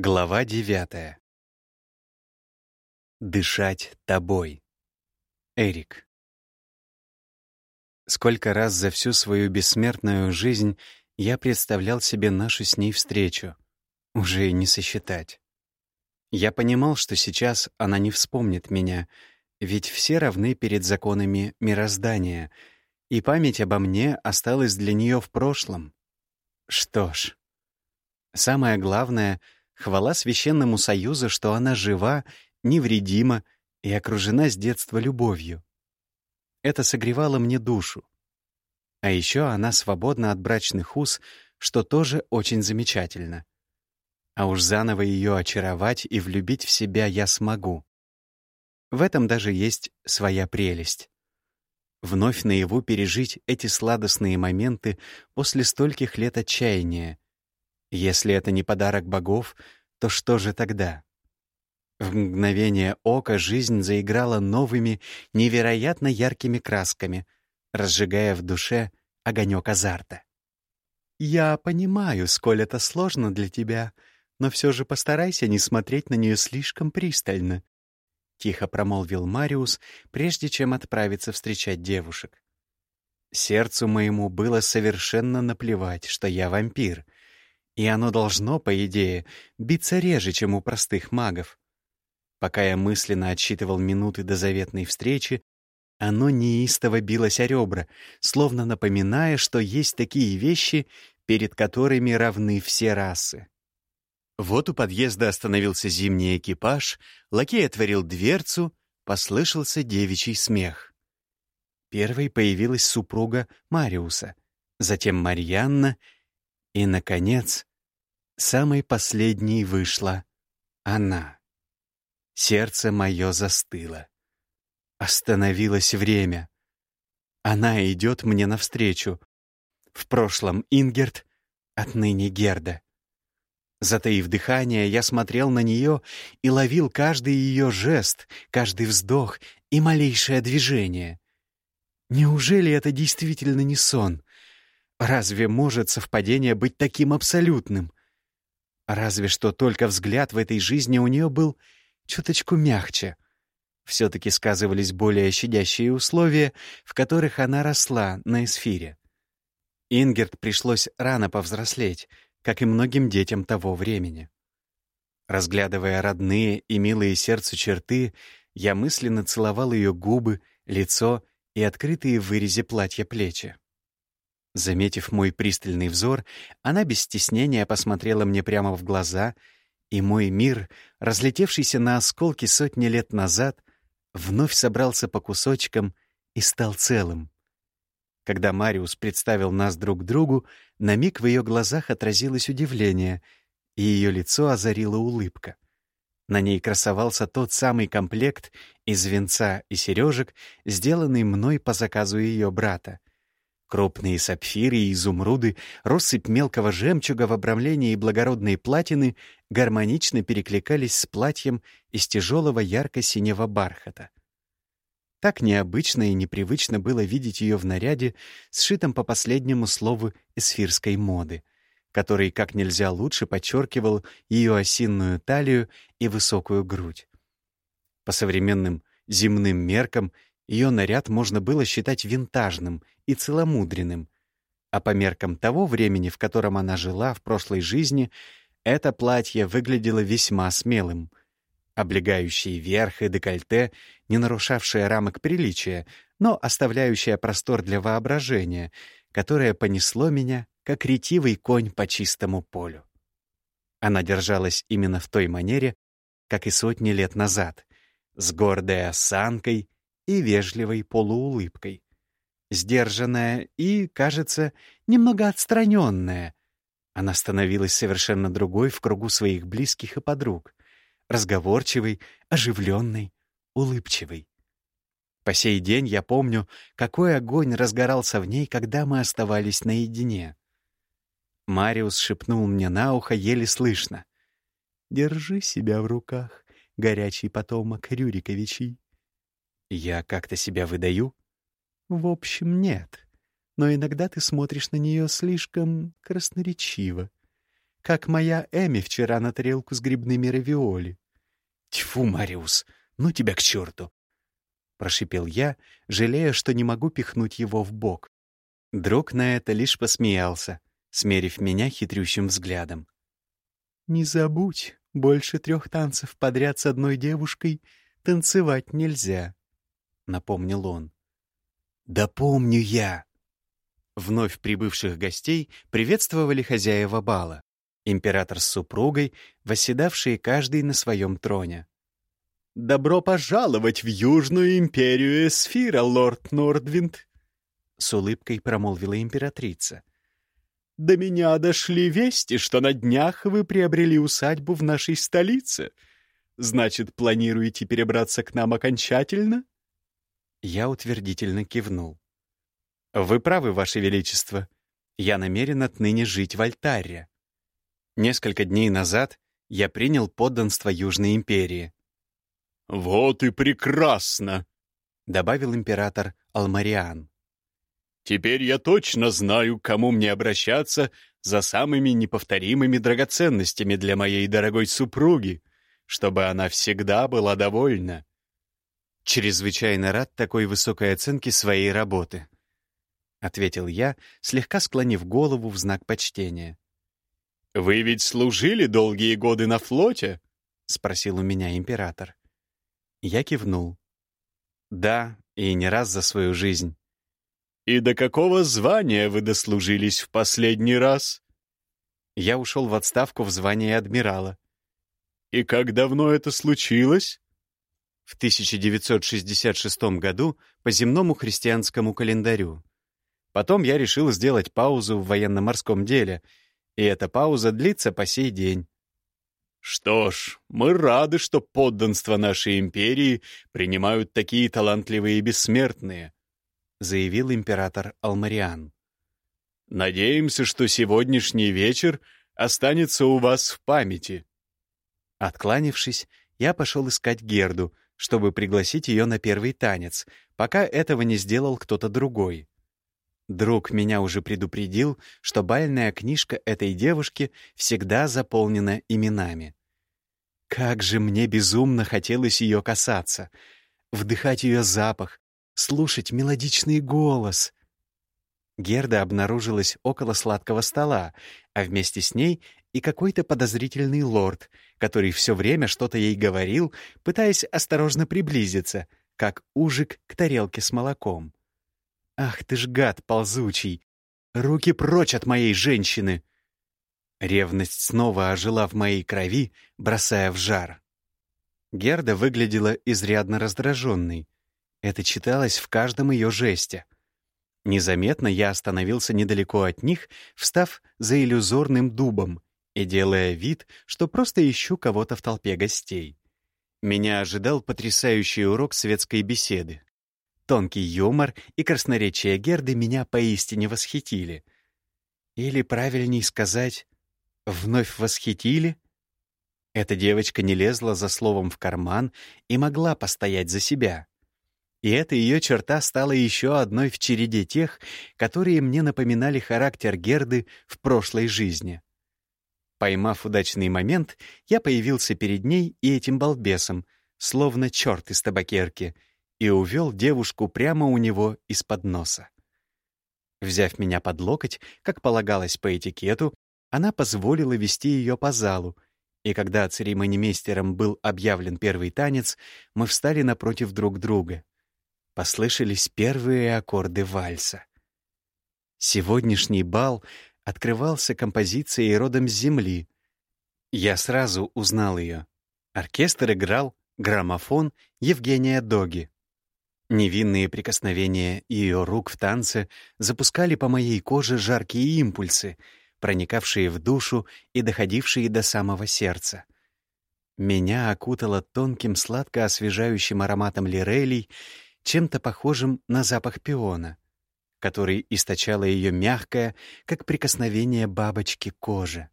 Глава девятая. Дышать тобой. Эрик. Сколько раз за всю свою бессмертную жизнь я представлял себе нашу с ней встречу. Уже и не сосчитать. Я понимал, что сейчас она не вспомнит меня, ведь все равны перед законами мироздания, и память обо мне осталась для нее в прошлом. Что ж, самое главное — Хвала Священному Союзу, что она жива, невредима и окружена с детства любовью. Это согревало мне душу. А еще она свободна от брачных уз, что тоже очень замечательно. А уж заново ее очаровать и влюбить в себя я смогу. В этом даже есть своя прелесть. Вновь наяву пережить эти сладостные моменты после стольких лет отчаяния, если это не подарок богов, то что же тогда? В мгновение ока жизнь заиграла новыми, невероятно яркими красками, разжигая в душе огонек азарта. «Я понимаю, сколь это сложно для тебя, но все же постарайся не смотреть на нее слишком пристально», — тихо промолвил Мариус, прежде чем отправиться встречать девушек. Сердцу моему было совершенно наплевать, что я вампир — и оно должно, по идее, биться реже, чем у простых магов. Пока я мысленно отсчитывал минуты до заветной встречи, оно неистово билось о ребра, словно напоминая, что есть такие вещи, перед которыми равны все расы. Вот у подъезда остановился зимний экипаж, лакей отворил дверцу, послышался девичий смех. Первой появилась супруга Мариуса, затем Марьянна и, наконец, Самой последней вышла она. Сердце мое застыло. Остановилось время. Она идет мне навстречу. В прошлом Ингерт, отныне Герда. Затаив дыхание, я смотрел на нее и ловил каждый ее жест, каждый вздох и малейшее движение. Неужели это действительно не сон? Разве может совпадение быть таким абсолютным? Разве что только взгляд в этой жизни у нее был чуточку мягче. Все-таки сказывались более щадящие условия, в которых она росла на эсфире. Ингерт пришлось рано повзрослеть, как и многим детям того времени. Разглядывая родные и милые сердцу черты, я мысленно целовал ее губы, лицо и открытые в вырезе платья плечи. Заметив мой пристальный взор, она без стеснения посмотрела мне прямо в глаза, и мой мир, разлетевшийся на осколки сотни лет назад, вновь собрался по кусочкам и стал целым. Когда Мариус представил нас друг другу, на миг в ее глазах отразилось удивление, и ее лицо озарила улыбка. На ней красовался тот самый комплект из венца и сережек, сделанный мной по заказу ее брата — Крупные сапфиры и изумруды, россыпь мелкого жемчуга в обрамлении благородной платины гармонично перекликались с платьем из тяжелого ярко-синего бархата. Так необычно и непривычно было видеть ее в наряде, сшитом по последнему слову эсфирской моды, который как нельзя лучше подчеркивал ее осинную талию и высокую грудь. По современным земным меркам — ее наряд можно было считать винтажным и целомудренным, а по меркам того времени, в котором она жила в прошлой жизни, это платье выглядело весьма смелым. Облегающий верх и декольте, не нарушавшее рамок приличия, но оставляющее простор для воображения, которое понесло меня, как ретивый конь по чистому полю. Она держалась именно в той манере, как и сотни лет назад, с гордой осанкой и вежливой полуулыбкой. Сдержанная и, кажется, немного отстраненная. Она становилась совершенно другой в кругу своих близких и подруг. Разговорчивой, оживленной, улыбчивой. По сей день я помню, какой огонь разгорался в ней, когда мы оставались наедине. Мариус шепнул мне на ухо еле слышно. «Держи себя в руках, горячий потомок Рюриковичей». Я как-то себя выдаю? В общем, нет. Но иногда ты смотришь на нее слишком красноречиво. как моя Эми вчера на тарелку с грибными равиоли. «Тьфу, Мариус, ну тебя к черту!» Прошипел я, жалея, что не могу пихнуть его в бок. Друг на это лишь посмеялся, смерив меня хитрющим взглядом. «Не забудь, больше трех танцев подряд с одной девушкой танцевать нельзя», — напомнил он. «Да помню я!» Вновь прибывших гостей приветствовали хозяева бала, император с супругой, восседавшие каждый на своем троне. «Добро пожаловать в Южную империю Эсфира, лорд Нордвинд!» С улыбкой промолвила императрица. «До меня дошли вести, что на днях вы приобрели усадьбу в нашей столице. Значит, планируете перебраться к нам окончательно?» Я утвердительно кивнул. «Вы правы, Ваше Величество. Я намерен отныне жить в Альтаре. Несколько дней назад я принял подданство Южной империи. «Вот и прекрасно!» — добавил император Алмариан. «Теперь я точно знаю, к кому мне обращаться за самыми неповторимыми драгоценностями для моей дорогой супруги, чтобы она всегда была довольна». «Чрезвычайно рад такой высокой оценке своей работы», — ответил я, слегка склонив голову в знак почтения. «Вы ведь служили долгие годы на флоте?» — спросил у меня император. Я кивнул. Да, и не раз за свою жизнь. «И до какого звания вы дослужились в последний раз?» Я ушел в отставку в звании адмирала. «И как давно это случилось?» В 1966 году по земному христианскому календарю. Потом я решил сделать паузу в военно-морском деле, и эта пауза длится по сей день. Что ж, мы рады, что подданство нашей империи принимают такие талантливые и бессмертные, заявил император Алмариан. Надеемся, что сегодняшний вечер останется у вас в памяти. Откланившись, я пошел искать Герду, чтобы пригласить ее на первый танец, пока этого не сделал кто-то другой. Друг меня уже предупредил, что бальная книжка этой девушки всегда заполнена именами. Как же мне безумно хотелось ее касаться, вдыхать ее запах, слушать мелодичный голос. Герда обнаружилась около сладкого стола, а вместе с ней и какой-то подозрительный лорд, который все время что-то ей говорил, пытаясь осторожно приблизиться, как ужик к тарелке с молоком. «Ах ты ж гад ползучий! Руки прочь от моей женщины!» Ревность снова ожила в моей крови, бросая в жар. Герда выглядела изрядно раздраженной. Это читалось в каждом ее жесте. Незаметно я остановился недалеко от них, встав за иллюзорным дубом и делая вид, что просто ищу кого-то в толпе гостей. Меня ожидал потрясающий урок светской беседы. Тонкий юмор и красноречие Герды меня поистине восхитили. Или, правильней сказать, Вновь восхитили? Эта девочка не лезла за словом в карман и могла постоять за себя. И эта ее черта стала еще одной в череде тех, которые мне напоминали характер Герды в прошлой жизни. Поймав удачный момент, я появился перед ней и этим балбесом, словно черт из табакерки, и увел девушку прямо у него из-под носа. Взяв меня под локоть, как полагалось по этикету, она позволила вести ее по залу, и когда церемонимейстером был объявлен первый танец, мы встали напротив друг друга. Послышались первые аккорды вальса. Сегодняшний бал открывался композицией родом с земли. Я сразу узнал ее. Оркестр играл граммофон Евгения Доги. Невинные прикосновения ее рук в танце запускали по моей коже жаркие импульсы — проникавшие в душу и доходившие до самого сердца. Меня окутало тонким сладко-освежающим ароматом лирелей, чем-то похожим на запах пиона, который источала ее мягкая, как прикосновение бабочки кожи.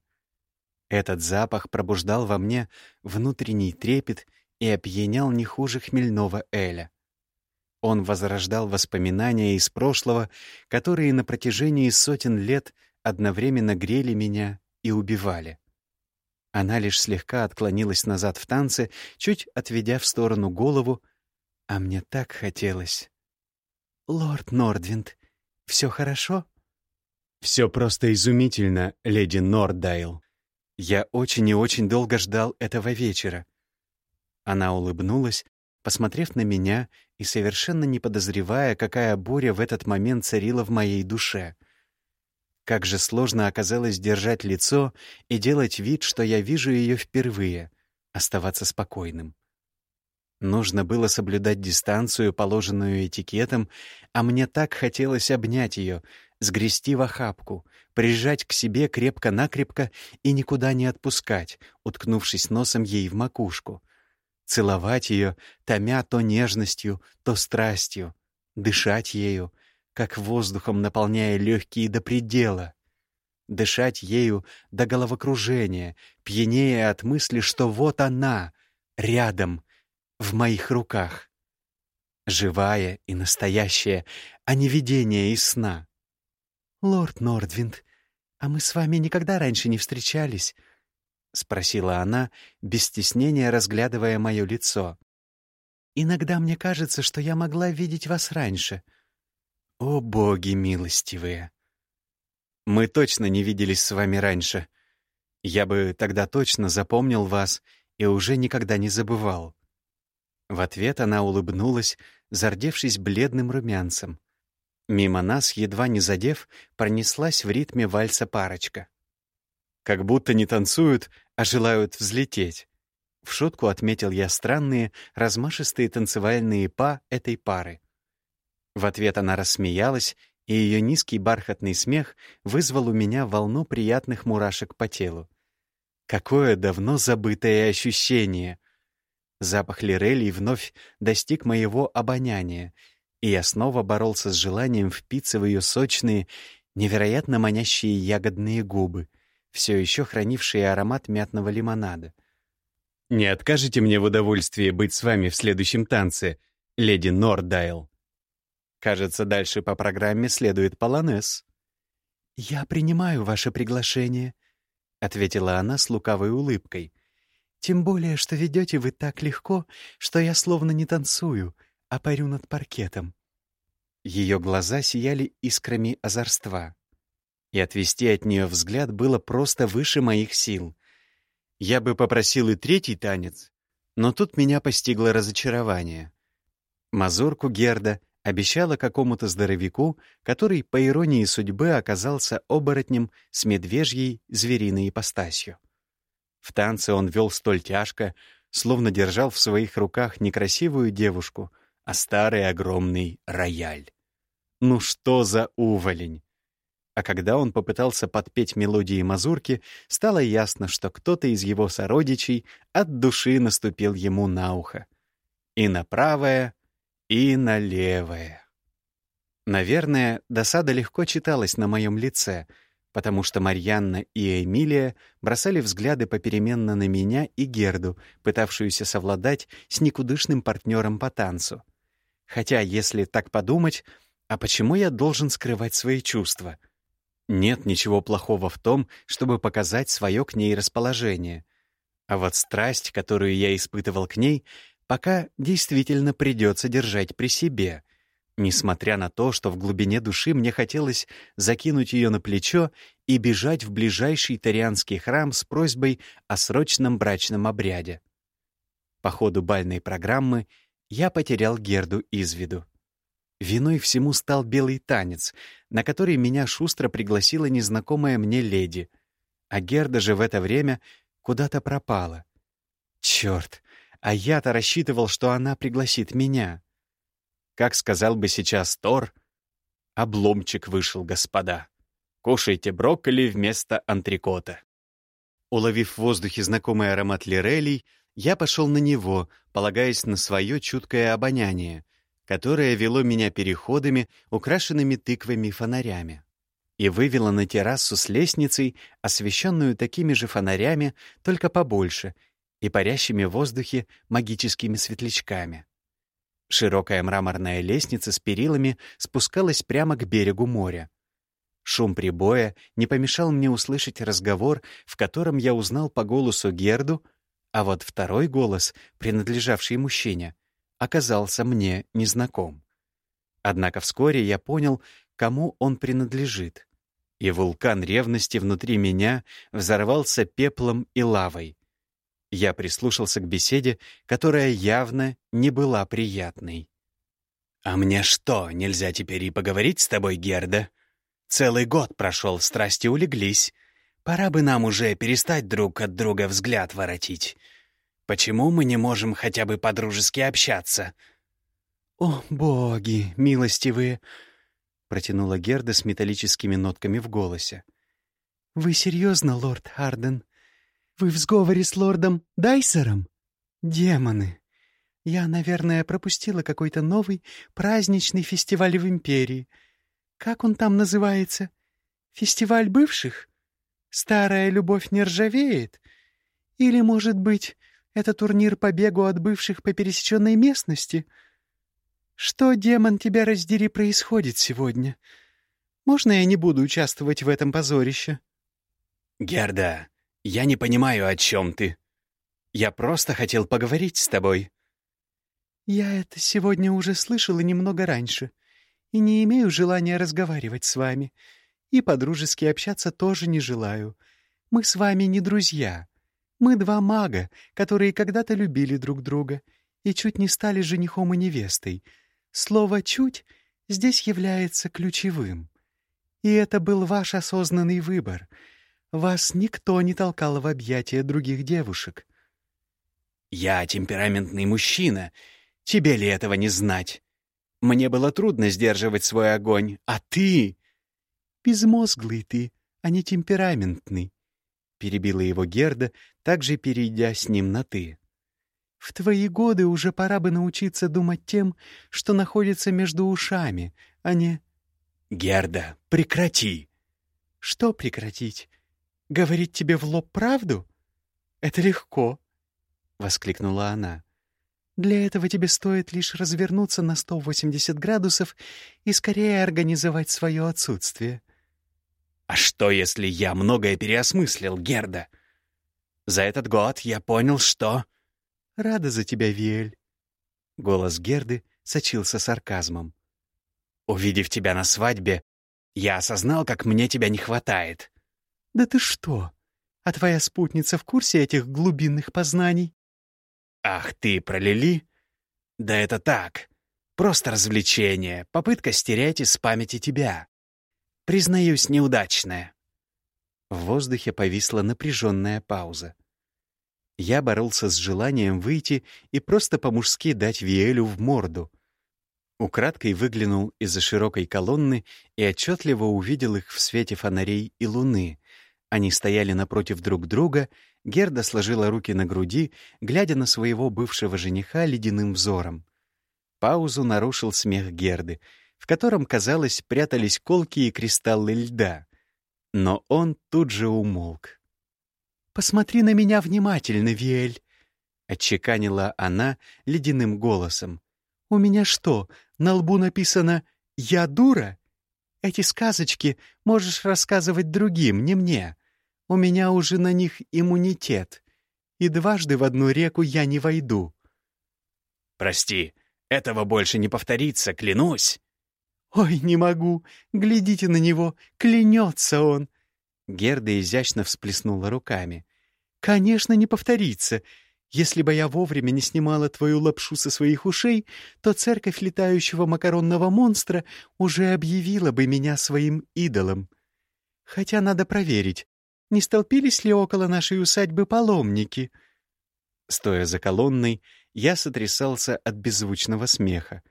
Этот запах пробуждал во мне внутренний трепет и опьянял не хуже хмельного Эля. Он возрождал воспоминания из прошлого, которые на протяжении сотен лет одновременно грели меня и убивали. Она лишь слегка отклонилась назад в танце, чуть отведя в сторону голову, а мне так хотелось. «Лорд Нордвинд, все хорошо?» «Все просто изумительно, леди Нордайл. Я очень и очень долго ждал этого вечера». Она улыбнулась, посмотрев на меня и совершенно не подозревая, какая буря в этот момент царила в моей душе. Как же сложно оказалось держать лицо и делать вид, что я вижу ее впервые, оставаться спокойным. Нужно было соблюдать дистанцию, положенную этикетом, а мне так хотелось обнять ее, сгрести в охапку, прижать к себе крепко-накрепко и никуда не отпускать, уткнувшись носом ей в макушку. Целовать ее, томя то нежностью, то страстью, дышать ею, как воздухом наполняя легкие до предела. Дышать ею до головокружения, пьянее от мысли, что вот она, рядом, в моих руках. Живая и настоящая, а не видение из сна. «Лорд Нордвинд, а мы с вами никогда раньше не встречались?» — спросила она, без стеснения разглядывая мое лицо. «Иногда мне кажется, что я могла видеть вас раньше». О, боги милостивые! Мы точно не виделись с вами раньше. Я бы тогда точно запомнил вас и уже никогда не забывал. В ответ она улыбнулась, зардевшись бледным румянцем. Мимо нас, едва не задев, пронеслась в ритме вальса парочка. Как будто не танцуют, а желают взлететь. В шутку отметил я странные, размашистые танцевальные па этой пары. В ответ она рассмеялась, и ее низкий бархатный смех вызвал у меня волну приятных мурашек по телу. Какое давно забытое ощущение! Запах лирелей вновь достиг моего обоняния, и я снова боролся с желанием впиться в ее сочные, невероятно манящие ягодные губы, все еще хранившие аромат мятного лимонада. «Не откажете мне в удовольствии быть с вами в следующем танце, леди Нордайл?» Кажется, дальше по программе следует полонез. «Я принимаю ваше приглашение», — ответила она с лукавой улыбкой. «Тем более, что ведете вы так легко, что я словно не танцую, а парю над паркетом». Ее глаза сияли искрами озорства. И отвести от нее взгляд было просто выше моих сил. Я бы попросил и третий танец, но тут меня постигло разочарование. Мазурку Герда обещала какому-то здоровяку, который, по иронии судьбы, оказался оборотнем с медвежьей звериной ипостасью. В танце он вел столь тяжко, словно держал в своих руках не красивую девушку, а старый огромный рояль. Ну что за уволень! А когда он попытался подпеть мелодии мазурки, стало ясно, что кто-то из его сородичей от души наступил ему на ухо. И на правое, и на левое. Наверное, досада легко читалась на моем лице, потому что Марьянна и Эмилия бросали взгляды попеременно на меня и Герду, пытавшуюся совладать с никудышным партнером по танцу. Хотя, если так подумать, а почему я должен скрывать свои чувства? Нет ничего плохого в том, чтобы показать свое к ней расположение. А вот страсть, которую я испытывал к ней, пока действительно придется держать при себе, несмотря на то, что в глубине души мне хотелось закинуть ее на плечо и бежать в ближайший тарианский храм с просьбой о срочном брачном обряде. По ходу бальной программы я потерял Герду из виду. Виной всему стал белый танец, на который меня шустро пригласила незнакомая мне леди, а Герда же в это время куда-то пропала. Черт, а я-то рассчитывал, что она пригласит меня. Как сказал бы сейчас Тор, обломчик вышел, господа. Кушайте брокколи вместо антрикота. Уловив в воздухе знакомый аромат лирелей, я пошел на него, полагаясь на свое чуткое обоняние, которое вело меня переходами, украшенными тыквами фонарями, и вывело на террасу с лестницей, освещенную такими же фонарями, только побольше, и парящими в воздухе магическими светлячками. Широкая мраморная лестница с перилами спускалась прямо к берегу моря. Шум прибоя не помешал мне услышать разговор, в котором я узнал по голосу Герду, а вот второй голос, принадлежавший мужчине, оказался мне незнаком. Однако вскоре я понял, кому он принадлежит, и вулкан ревности внутри меня взорвался пеплом и лавой. Я прислушался к беседе, которая явно не была приятной. «А мне что, нельзя теперь и поговорить с тобой, Герда? Целый год прошел, страсти улеглись. Пора бы нам уже перестать друг от друга взгляд воротить. Почему мы не можем хотя бы по-дружески общаться?» «О, боги, милостивые!» — протянула Герда с металлическими нотками в голосе. «Вы серьезно, лорд Харден? Вы в сговоре с лордом Дайсером? Демоны! Я, наверное, пропустила какой-то новый праздничный фестиваль в Империи. Как он там называется? Фестиваль бывших? Старая любовь не ржавеет? Или, может быть, это турнир по бегу от бывших по пересеченной местности? Что, демон, тебя раздери, происходит сегодня? Можно я не буду участвовать в этом позорище? Герда, я не понимаю, о чем ты. Я просто хотел поговорить с тобой. Я это сегодня уже слышала немного раньше и не имею желания разговаривать с вами. И подружески общаться тоже не желаю. Мы с вами не друзья. Мы два мага, которые когда-то любили друг друга и чуть не стали женихом и невестой. Слово «чуть» здесь является ключевым. И это был ваш осознанный выбор. Вас никто не толкал в объятия других девушек. «Я темпераментный мужчина. Тебе ли этого не знать? Мне было трудно сдерживать свой огонь, а ты...» «Безмозглый ты, а не темпераментный», — перебила его Герда, также перейдя с ним на «ты». «В твои годы уже пора бы научиться думать тем, что находится между ушами, а не...» «Герда, прекрати!» «Что прекратить? Говорить тебе в лоб правду? Это легко!» — воскликнула она. «Для этого тебе стоит лишь развернуться на 180 градусов и скорее организовать свое отсутствие». «А что, если я многое переосмыслил, Герда? За этот год я понял, что...» «Рада за тебя, Виэль». Голос Герды сочился сарказмом. «Увидев тебя на свадьбе, я осознал, как мне тебя не хватает». «Да ты что? А твоя спутница в курсе этих глубинных познаний?» «Ах ты, пролили? Да это так. Просто развлечение, попытка стереть из памяти тебя. Признаюсь, неудачная». В воздухе повисла напряженная пауза. Я боролся с желанием выйти и просто по-мужски дать Виэлю в морду. Украдкой выглянул из-за широкой колонны и отчетливо увидел их в свете фонарей и луны. Они стояли напротив друг друга, Герда сложила руки на груди, глядя на своего бывшего жениха ледяным взором. Паузу нарушил смех Герды — в котором, казалось, прятались колки и кристаллы льда. Но он тут же умолк. «Посмотри на меня внимательно, Виэль!» — отчеканила она ледяным голосом. «У меня что, на лбу написано «Я дура»? Эти сказочки можешь рассказывать другим, не мне. У меня уже на них иммунитет, и дважды в одну реку я не войду». «Прости, этого больше не повторится, клянусь!» «Ой, не могу! Глядите на него! Клянется он!» Герда изящно всплеснула руками. «Конечно, не повторится. Если бы я вовремя не снимала твою лапшу со своих ушей, то церковь летающего макаронного монстра уже объявила бы меня своим идолом. Хотя надо проверить, не столпились ли около нашей усадьбы паломники?» Стоя за колонной, я сотрясался от беззвучного смеха.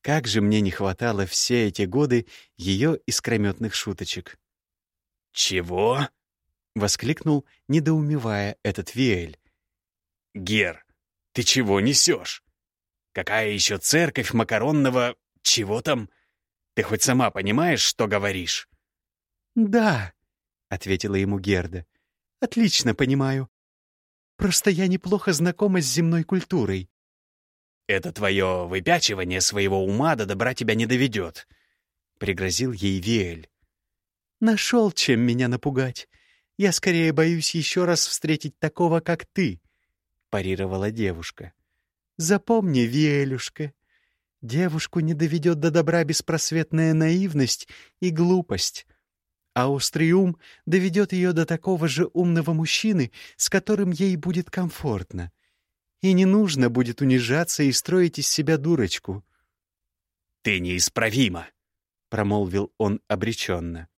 Как же мне не хватало все эти годы ее искрометных шуточек. «Чего?» — воскликнул, недоумевая этот Виэль. «Гер, ты чего несешь? Какая еще церковь макаронного... Чего там? Ты хоть сама понимаешь, что говоришь?» «Да», — ответила ему Герда. «Отлично понимаю. Просто я неплохо знакома с земной культурой. «Это твое выпячивание своего ума до добра тебя не доведет», — пригрозил ей Виэль. Нашел, чем меня напугать. Я скорее боюсь еще раз встретить такого, как ты, — парировала девушка. Запомни, Виэлюшка, девушку не доведет до добра беспросветная наивность и глупость, а острый ум доведет ее до такого же умного мужчины, с которым ей будет комфортно. И не нужно будет унижаться и строить из себя дурочку. «Ты неисправима!» — промолвил он обреченно.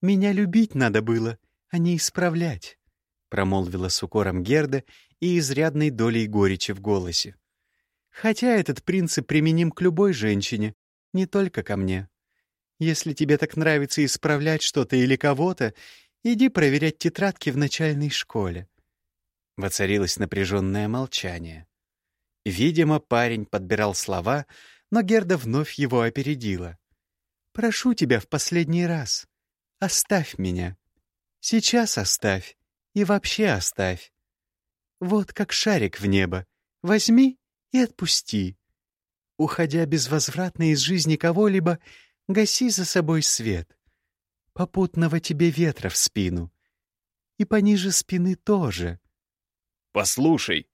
«Меня любить надо было, а не исправлять», — промолвила с укором Герда и изрядной долей горечи в голосе. «Хотя этот принцип применим к любой женщине, не только ко мне. Если тебе так нравится исправлять что-то или кого-то, иди проверять тетрадки в начальной школе». Воцарилось напряженное молчание. Видимо, парень подбирал слова, но Герда вновь его опередила. «Прошу тебя в последний раз. Оставь меня. Сейчас оставь. И вообще оставь. Вот как шарик в небо. Возьми и отпусти. Уходя безвозвратно из жизни кого-либо, гаси за собой свет. Попутного тебе ветра в спину. И пониже спины тоже. «Послушай!»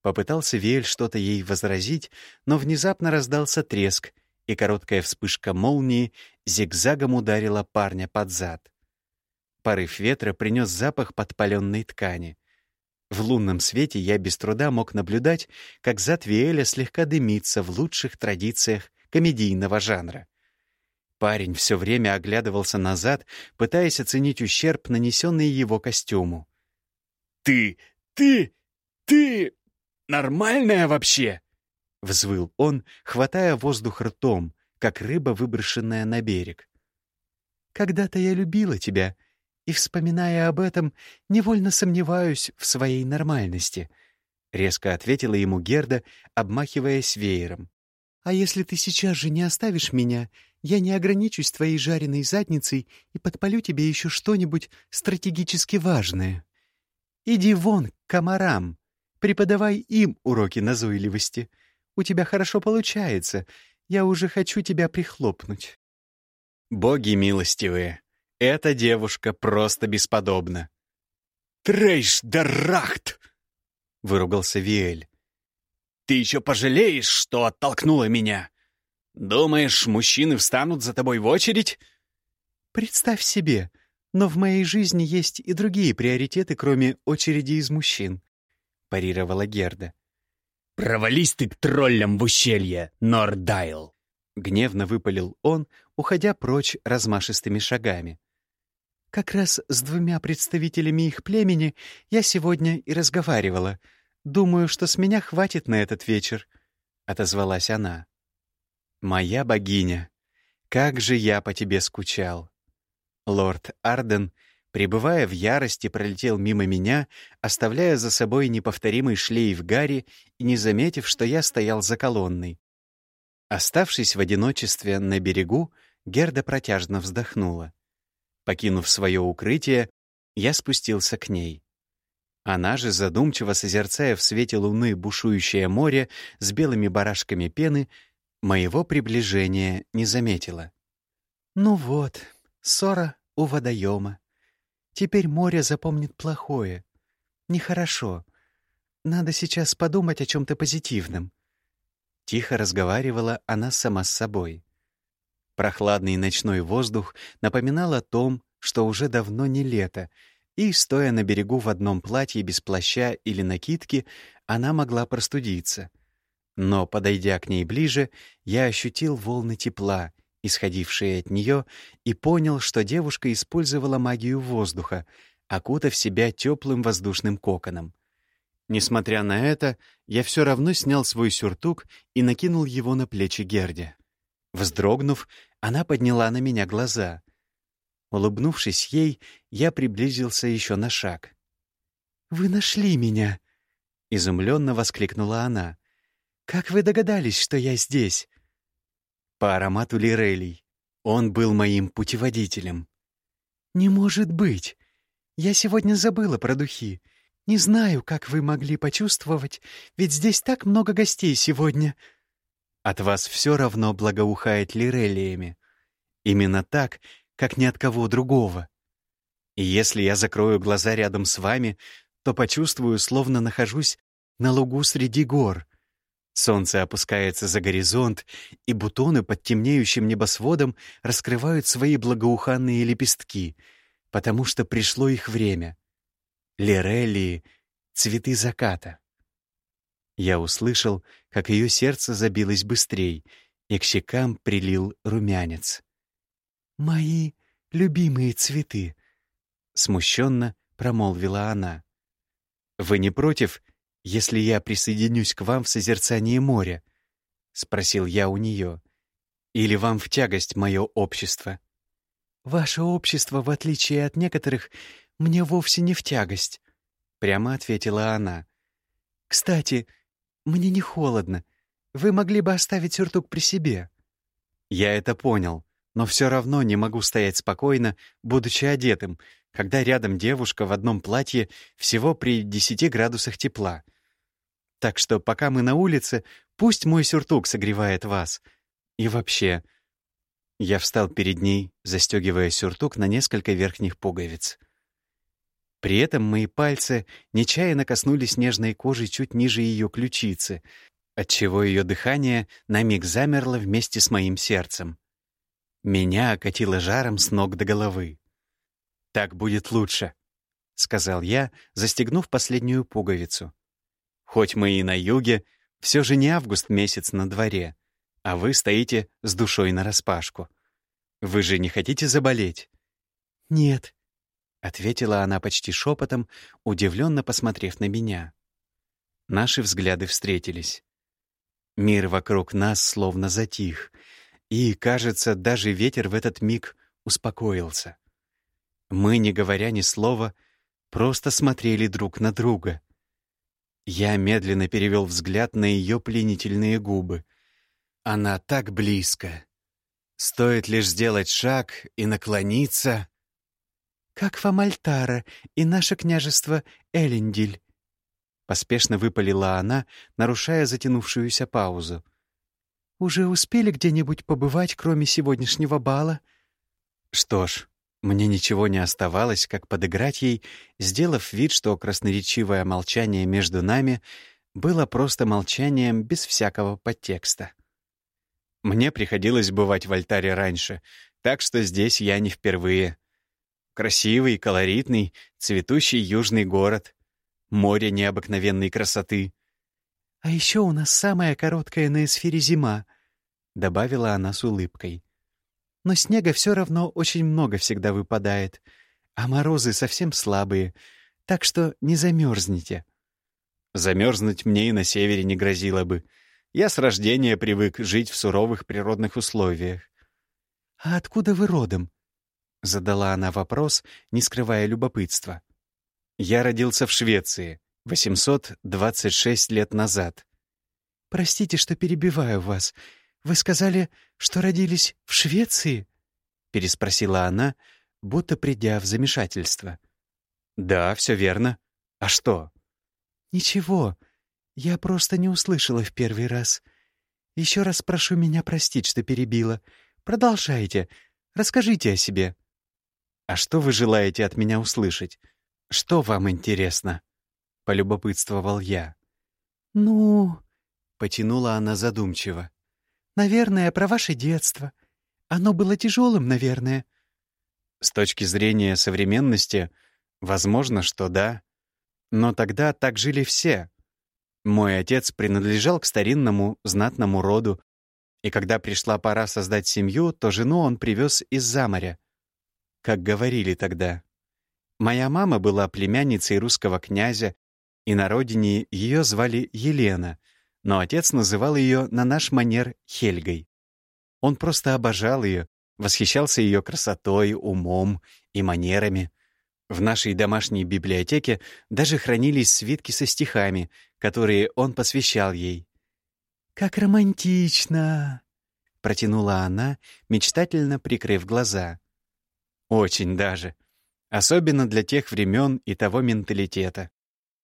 Попытался Вель что-то ей возразить, но внезапно раздался треск, и короткая вспышка молнии зигзагом ударила парня под зад. Порыв ветра принес запах подпаленной ткани. В лунном свете я без труда мог наблюдать, как зад Виэля слегка дымится в лучших традициях комедийного жанра. Парень все время оглядывался назад, пытаясь оценить ущерб, нанесенный его костюму. «Ты! Ты! Ты! Нормальная вообще!» — взвыл он, хватая воздух ртом, как рыба, выброшенная на берег. «Когда-то я любила тебя, и, вспоминая об этом, невольно сомневаюсь в своей нормальности», — резко ответила ему Герда, обмахиваясь веером. «А если ты сейчас же не оставишь меня, я не ограничусь твоей жареной задницей и подпалю тебе еще что-нибудь стратегически важное. Иди вон к комарам, преподавай им уроки назойливости». У тебя хорошо получается. Я уже хочу тебя прихлопнуть». Боги милостивые, эта девушка просто бесподобна. «Трейш да рахт!» — выругался Виэль. «Ты еще пожалеешь, что оттолкнула меня? Думаешь, мужчины встанут за тобой в очередь?» «Представь себе, но в моей жизни есть и другие приоритеты, кроме очереди из мужчин», — парировала Герда. «Провались ты к троллям в ущелье, Нордайл!» Гневно выпалил он, уходя прочь размашистыми шагами. «Как раз с двумя представителями их племени я сегодня и разговаривала. Думаю, что с меня хватит на этот вечер», — отозвалась она. «Моя богиня, как же я по тебе скучал!» Лорд Арден — пребывая в ярости, пролетел мимо меня, оставляя за собой неповторимый шлейф Гарри и не заметив, что я стоял за колонной. Оставшись в одиночестве на берегу, Герда протяжно вздохнула. Покинув свое укрытие, я спустился к ней. Она же, задумчиво созерцая в свете луны бушующее море с белыми барашками пены, моего приближения не заметила. «Ну вот, ссора у водоема», Теперь море запомнит плохое. Нехорошо. Надо сейчас подумать о чем-то позитивном. Тихо разговаривала она сама с собой. Прохладный ночной воздух напоминал о том, что уже давно не лето, и, стоя на берегу в одном платье без плаща или накидки, она могла простудиться. Но, подойдя к ней ближе, я ощутил волны тепла, исходившие от нее, и понял, что девушка использовала магию воздуха, окутав себя теплым воздушным коконом. Несмотря на это, я все равно снял свой сюртук и накинул его на плечи Герди. Вздрогнув, она подняла на меня глаза. Улыбнувшись ей, я приблизился еще на шаг. «Вы нашли меня!» — изумленно воскликнула она. «Как вы догадались, что я здесь? по аромату лирелей. Он был моим путеводителем. «Не может быть! Я сегодня забыла про духи. Не знаю, как вы могли почувствовать, ведь здесь так много гостей сегодня». От вас все равно благоухает лирелиями. Именно так, как ни от кого другого. И если я закрою глаза рядом с вами, то почувствую, словно нахожусь на лугу среди гор. Солнце опускается за горизонт, и бутоны под темнеющим небосводом раскрывают свои благоуханные лепестки, потому что пришло их время. Лирелии — цветы заката. Я услышал, как ее сердце забилось быстрей, и к щекам прилил румянец. «Мои любимые цветы», — смущенно промолвила она. «Вы не против, если я присоединюсь к вам в созерцании моря?» — спросил я у нее. «Или вам в тягость мое общество?» «Ваше общество, в отличие от некоторых, мне вовсе не в тягость», — прямо ответила она. «Кстати, мне не холодно. Вы могли бы оставить сюртук при себе». Я это понял, но все равно не могу стоять спокойно, будучи одетым, когда рядом девушка в одном платье всего при 10 градусах тепла. Так что пока мы на улице, пусть мой сюртук согревает вас. И вообще... Я встал перед ней, застегивая сюртук на несколько верхних пуговиц. При этом мои пальцы нечаянно коснулись нежной кожи чуть ниже ее ключицы, отчего ее дыхание на миг замерло вместе с моим сердцем. Меня окатило жаром с ног до головы. «Так будет лучше», — сказал я, застегнув последнюю пуговицу. «Хоть мы и на юге, все же не август месяц на дворе, а вы стоите с душой нараспашку. Вы же не хотите заболеть?» «Нет», — ответила она почти шепотом, удивленно посмотрев на меня. Наши взгляды встретились. Мир вокруг нас словно затих, и, кажется, даже ветер в этот миг успокоился. Мы, не говоря ни слова, просто смотрели друг на друга. Я медленно перевел взгляд на ее пленительные губы. Она так близко. Стоит лишь сделать шаг и наклониться, «Как вам Альтара и наше княжество Элендиль?» Поспешно выпалила она, нарушая затянувшуюся паузу. «Уже успели где-нибудь побывать, кроме сегодняшнего бала?» Что ж, мне ничего не оставалось, как подыграть ей, сделав вид, что красноречивое молчание между нами было просто молчанием без всякого подтекста. Мне приходилось бывать в альтаре раньше, так что здесь я не впервые — Красивый, колоритный, цветущий южный город. Море необыкновенной красоты. «А еще у нас самая короткая на эсфере зима», — добавила она с улыбкой. «Но снега все равно очень много всегда выпадает, а морозы совсем слабые, так что не замерзнете». Замерзнуть мне и на севере не грозило бы. Я с рождения привык жить в суровых природных условиях. «А откуда вы родом?» — задала она вопрос, не скрывая любопытства. «Я родился в Швеции, 826 лет назад». «Простите, что перебиваю вас. Вы сказали, что родились в Швеции?» — переспросила она, будто придя в замешательство. «Да, все верно. А что?» «Ничего. Я просто не услышала в первый раз. Еще раз прошу меня простить, что перебила. Продолжайте. Расскажите о себе». «А что вы желаете от меня услышать? Что вам интересно?» — полюбопытствовал я. «Ну...» — потянула она задумчиво. «Наверное, про ваше детство. Оно было тяжелым, наверное». С точки зрения современности, возможно, что да. Но тогда так жили все. Мой отец принадлежал к старинному, знатному роду, и когда пришла пора создать семью, то жену он привез из-за моря как говорили тогда. Моя мама была племянницей русского князя, и на родине ее звали Елена, но отец называл ее на наш манер Хельгой. Он просто обожал ее, восхищался ее красотой, умом и манерами. В нашей домашней библиотеке даже хранились свитки со стихами, которые он посвящал ей. «Как романтично!» — протянула она, мечтательно прикрыв глаза. Очень даже. Особенно для тех времен и того менталитета.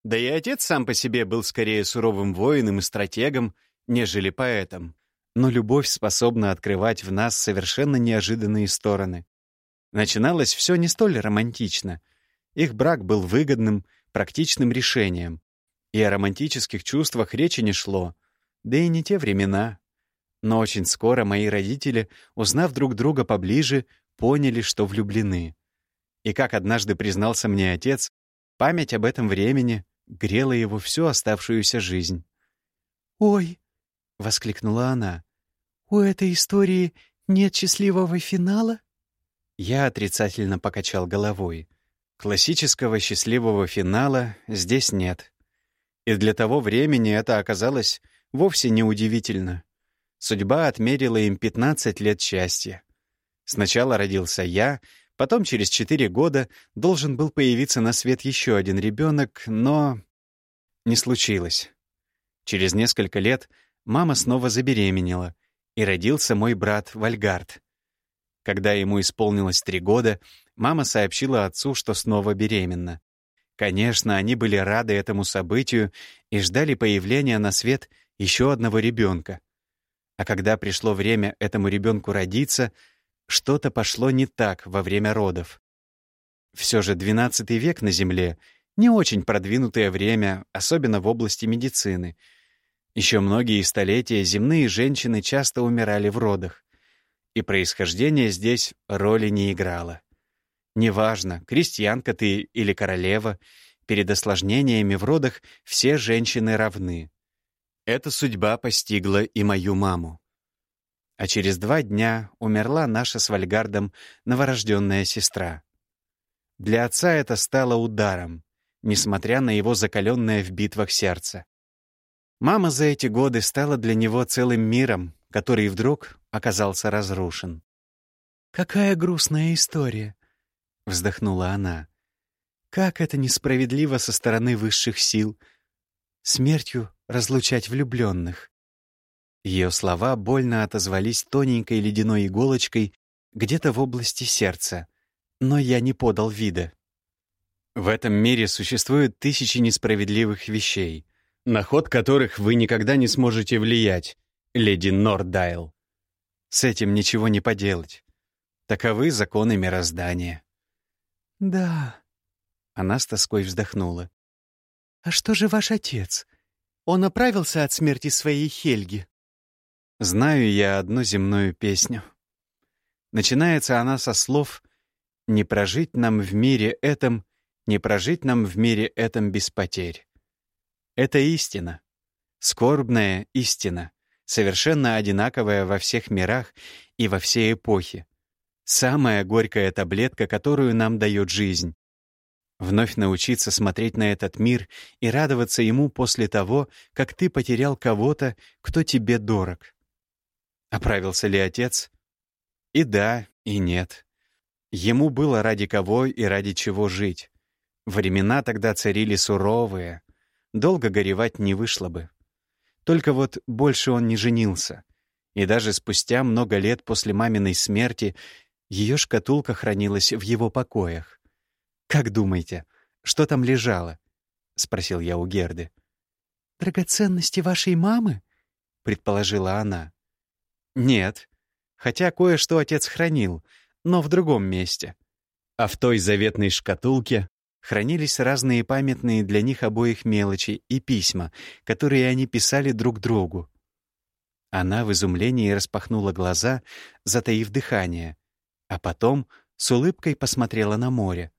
Да и отец сам по себе был скорее суровым воином и стратегом, нежели поэтом. Но любовь способна открывать в нас совершенно неожиданные стороны. Начиналось все не столь романтично. Их брак был выгодным, практичным решением. И о романтических чувствах речи не шло. Да и не те времена. Но очень скоро мои родители, узнав друг друга поближе, поняли, что влюблены. И как однажды признался мне отец, память об этом времени грела его всю оставшуюся жизнь. «Ой!» — воскликнула она. «У этой истории нет счастливого финала?» Я отрицательно покачал головой. Классического счастливого финала здесь нет. И для того времени это оказалось вовсе не удивительно. Судьба отмерила им 15 лет счастья. Сначала родился я, потом через 4 года должен был появиться на свет еще один ребенок, но не случилось. Через несколько лет мама снова забеременела, и родился мой брат Вальгард. Когда ему исполнилось три года, мама сообщила отцу, что снова беременна. Конечно, они были рады этому событию и ждали появления на свет еще одного ребенка. А когда пришло время этому ребенку родиться, что-то пошло не так во время родов. Все же XII век на Земле — не очень продвинутое время, особенно в области медицины. Еще многие столетия земные женщины часто умирали в родах и происхождение здесь роли не играло. Неважно, крестьянка ты или королева, перед осложнениями в родах все женщины равны. Эта судьба постигла и мою маму. А через два дня умерла наша с Вальгардом новорожденная сестра. Для отца это стало ударом, несмотря на его закаленное в битвах сердце. Мама за эти годы стала для него целым миром, который вдруг оказался разрушен. «Какая грустная история!» — вздохнула она. «Как это несправедливо со стороны высших сил! Смертью разлучать влюбленных!» Ее слова больно отозвались тоненькой ледяной иголочкой где-то в области сердца, но я не подал вида. В этом мире существуют тысячи несправедливых вещей, на ход которых вы никогда не сможете влиять, леди Нордайл. С этим ничего не поделать. Таковы законы мироздания. «Да», — она с тоской вздохнула. «А что же ваш отец? Он оправился от смерти своей Хельги?» Знаю я одну земную песню. Начинается она со слов «Не прожить нам в мире этом, не прожить нам в мире этом без потерь». Это истина, скорбная истина, совершенно одинаковая во всех мирах и во все эпохи. Самая горькая таблетка, которую нам дает жизнь. Вновь научиться смотреть на этот мир и радоваться ему после того, как ты потерял кого-то, кто тебе дорог. Оправился ли отец? И да, и нет. Ему было ради кого и ради чего жить. Времена тогда царили суровые. Долго горевать не вышло бы. Только вот больше он не женился. И даже спустя много лет после маминой смерти ее шкатулка хранилась в его покоях. «Как думаете, что там лежало?» — спросил я у Герды. «Драгоценности вашей мамы?» — предположила она. «Нет, хотя кое-что отец хранил, но в другом месте. А в той заветной шкатулке хранились разные памятные для них обоих мелочи и письма, которые они писали друг другу. Она в изумлении распахнула глаза, затаив дыхание, а потом с улыбкой посмотрела на море.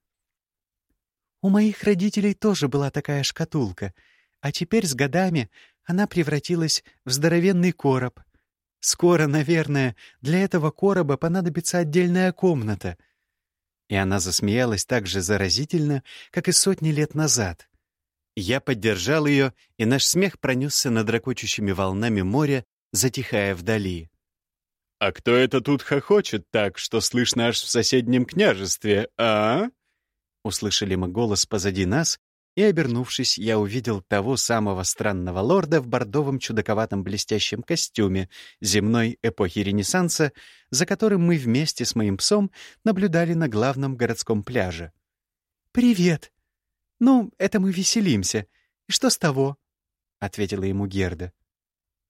«У моих родителей тоже была такая шкатулка, а теперь с годами она превратилась в здоровенный короб. Скоро, наверное, для этого короба понадобится отдельная комната — и она засмеялась так же заразительно, как и сотни лет назад. Я поддержал ее, и наш смех пронесся над ракочущими волнами моря, затихая вдали. «А кто это тут хохочет так, что слышно аж в соседнем княжестве, а?» Услышали мы голос позади нас, и, обернувшись, я увидел того самого странного лорда в бордовом чудаковатом блестящем костюме земной эпохи Ренессанса, за которым мы вместе с моим псом наблюдали на главном городском пляже. «Привет! Ну, это мы веселимся. И что с того?» — ответила ему Герда.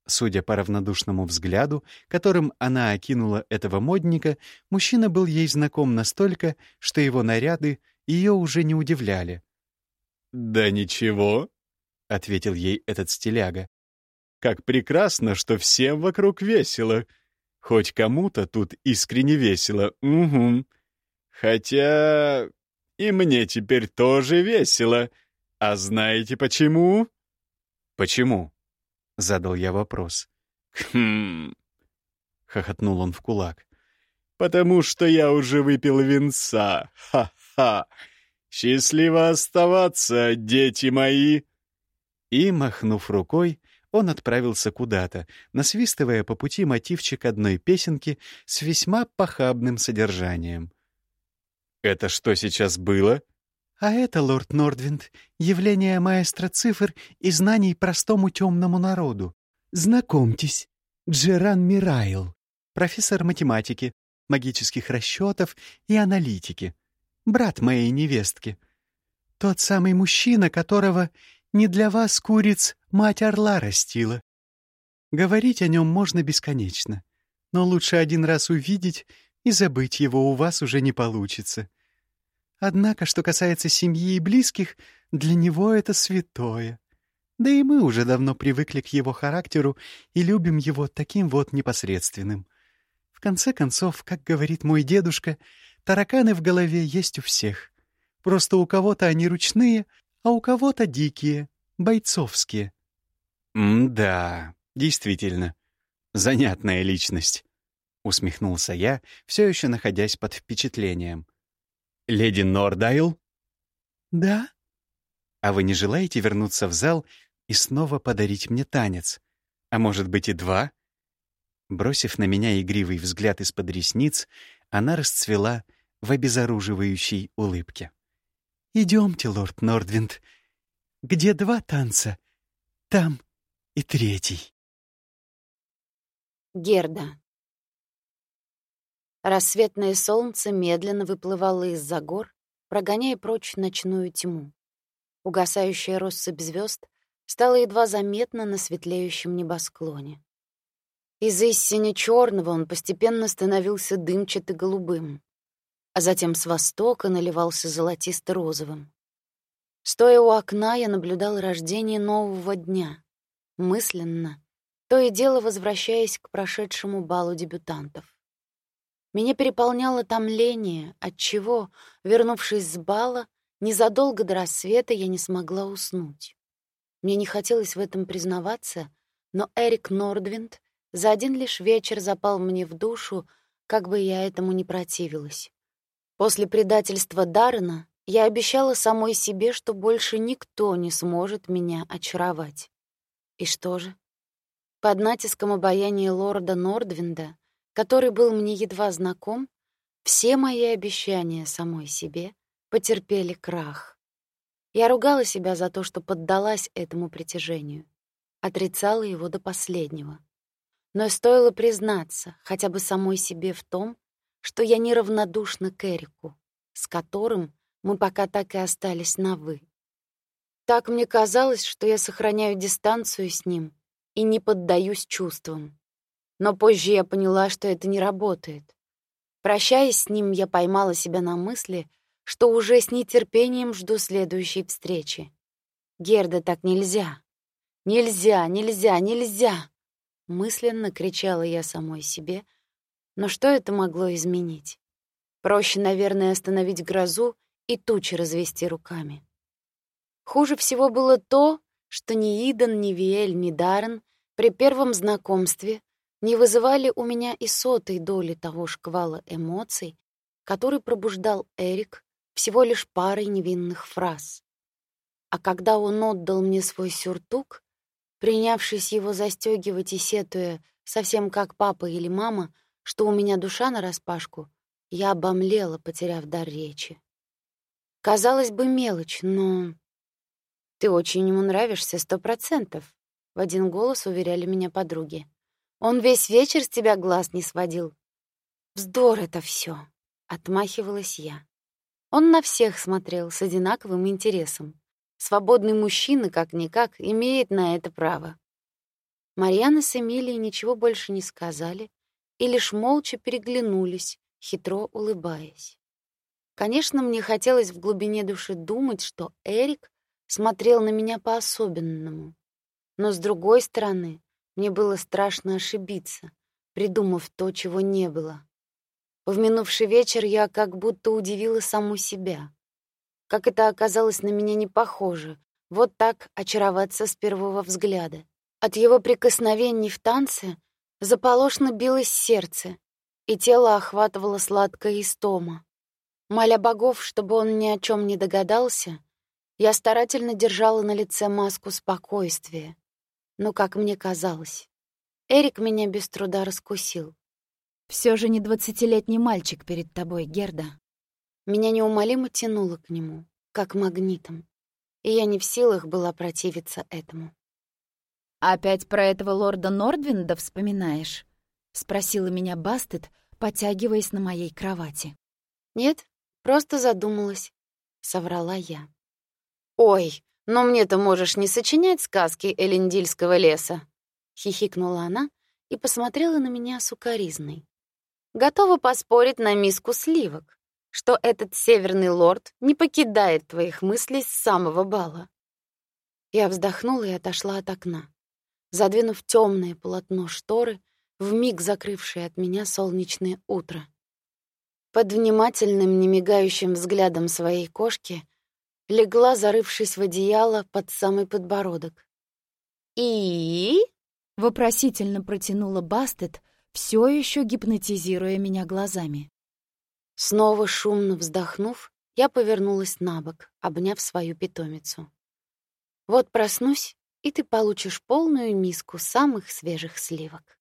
Судя по равнодушному взгляду, которым она окинула этого модника, мужчина был ей знаком настолько, что его наряды ее уже не удивляли. «Да ничего», — ответил ей этот стиляга. «Как прекрасно, что всем вокруг весело. Хоть кому-то тут искренне весело, угу. Хотя и мне теперь тоже весело. А знаете почему?» «Почему?» — задал я вопрос. «Хм...» — хохотнул он в кулак. «Потому что я уже выпил винца. Ха-ха! Счастливо оставаться, дети мои!» И, махнув рукой, он отправился куда-то, насвистывая по пути мотивчик одной песенки с весьма похабным содержанием. «Это что сейчас было?» А это, лорд Нордвинд, явление маэстро цифр и знаний простому темному народу. Знакомьтесь, Джеран Мирайл, профессор математики, магических расчетов и аналитики, брат моей невестки. Тот самый мужчина, которого не для вас, куриц, мать орла растила. Говорить о нем можно бесконечно, но лучше один раз увидеть, и забыть его у вас уже не получится. Однако, что касается семьи и близких, для него это святое. Да и мы уже давно привыкли к его характеру и любим его таким вот непосредственным. В конце концов, как говорит мой дедушка, тараканы в голове есть у всех. Просто у кого-то они ручные, а у кого-то дикие, бойцовские. «М-да, действительно, занятная личность», — усмехнулся я, все еще находясь под впечатлением. «Леди Нордайл?» «Да?» «А вы не желаете вернуться в зал и снова подарить мне танец? А может быть и два?» Бросив на меня игривый взгляд из-под ресниц, она расцвела в обезоруживающей улыбке. «Идемте, лорд Нордвинд. Где два танца, там и третий». Герда. Рассветное солнце медленно выплывало из-за гор, прогоняя прочь ночную тьму. Угасающая россыпь звезд стала едва заметна на светлеющем небосклоне. Из истине черного он постепенно становился дымчато-голубым, а затем с востока наливался золотисто-розовым. Стоя у окна, я наблюдал рождение нового дня, мысленно, то и дело возвращаясь к прошедшему балу дебютантов. Меня переполняло томление, отчего, вернувшись с бала, незадолго до рассвета я не смогла уснуть. Мне не хотелось в этом признаваться, но Эрик Нордвинд за один лишь вечер запал мне в душу, как бы я этому не противилась. После предательства Даррена я обещала самой себе, что больше никто не сможет меня очаровать. И что же? Под натиском обаяния лорда Нордвинда который был мне едва знаком, все мои обещания самой себе потерпели крах. Я ругала себя за то, что поддалась этому притяжению, отрицала его до последнего. Но стоило признаться хотя бы самой себе в том, что я неравнодушна к Эрику, с которым мы пока так и остались на «вы». Так мне казалось, что я сохраняю дистанцию с ним и не поддаюсь чувствам. Но позже я поняла, что это не работает. Прощаясь с ним, я поймала себя на мысли, что уже с нетерпением жду следующей встречи. Герда, так нельзя. Нельзя, нельзя, нельзя. Мысленно кричала я самой себе, но что это могло изменить? Проще, наверное, остановить грозу и тучи развести руками. Хуже всего было то, что ни Идан, ни Виэль, ни Даррен при первом знакомстве не вызывали у меня и сотой доли того шквала эмоций, который пробуждал Эрик всего лишь парой невинных фраз. А когда он отдал мне свой сюртук, принявшись его застегивать и сетуя, совсем как папа или мама, что у меня душа нараспашку, я обомлела, потеряв дар речи. Казалось бы, мелочь, но... «Ты очень ему нравишься, сто процентов», — в один голос уверяли меня подруги. Он весь вечер с тебя глаз не сводил. Вздор это все, отмахивалась я. Он на всех смотрел с одинаковым интересом. Свободный мужчина, как-никак, имеет на это право. Марьяна с Эмилией ничего больше не сказали и лишь молча переглянулись, хитро улыбаясь. Конечно, мне хотелось в глубине души думать, что Эрик смотрел на меня по-особенному. Но с другой стороны, мне было страшно ошибиться, придумав то, чего не было. В минувший вечер я как будто удивила саму себя. Как это оказалось на меня не похоже, вот так очароваться с первого взгляда. От его прикосновений в танце заполошно билось сердце, и тело охватывало сладкая истома. Моля богов, чтобы он ни о чем не догадался, я старательно держала на лице маску спокойствия. Но, как мне казалось, Эрик меня без труда раскусил. Все же не двадцатилетний мальчик перед тобой, Герда. Меня неумолимо тянуло к нему, как магнитом, и я не в силах была противиться этому. «Опять про этого лорда Нордвинда вспоминаешь?» — спросила меня Бастет, потягиваясь на моей кровати. «Нет, просто задумалась», — соврала я. «Ой, но мне-то можешь не сочинять сказки Элендильского леса», — хихикнула она и посмотрела на меня сукоризной. «Готова поспорить на миску сливок, что этот северный лорд не покидает твоих мыслей с самого бала». Я вздохнула и отошла от окна, задвинув темное полотно шторы, вмиг закрывшее от меня солнечное утро. Под внимательным, немигающим взглядом своей кошки легла, зарывшись в одеяло под самый подбородок. «И?» — вопросительно протянула Бастет, все еще гипнотизируя меня глазами. Снова шумно вздохнув, я повернулась на бок, обняв свою питомицу. «Вот проснусь, и ты получишь полную миску самых свежих сливок».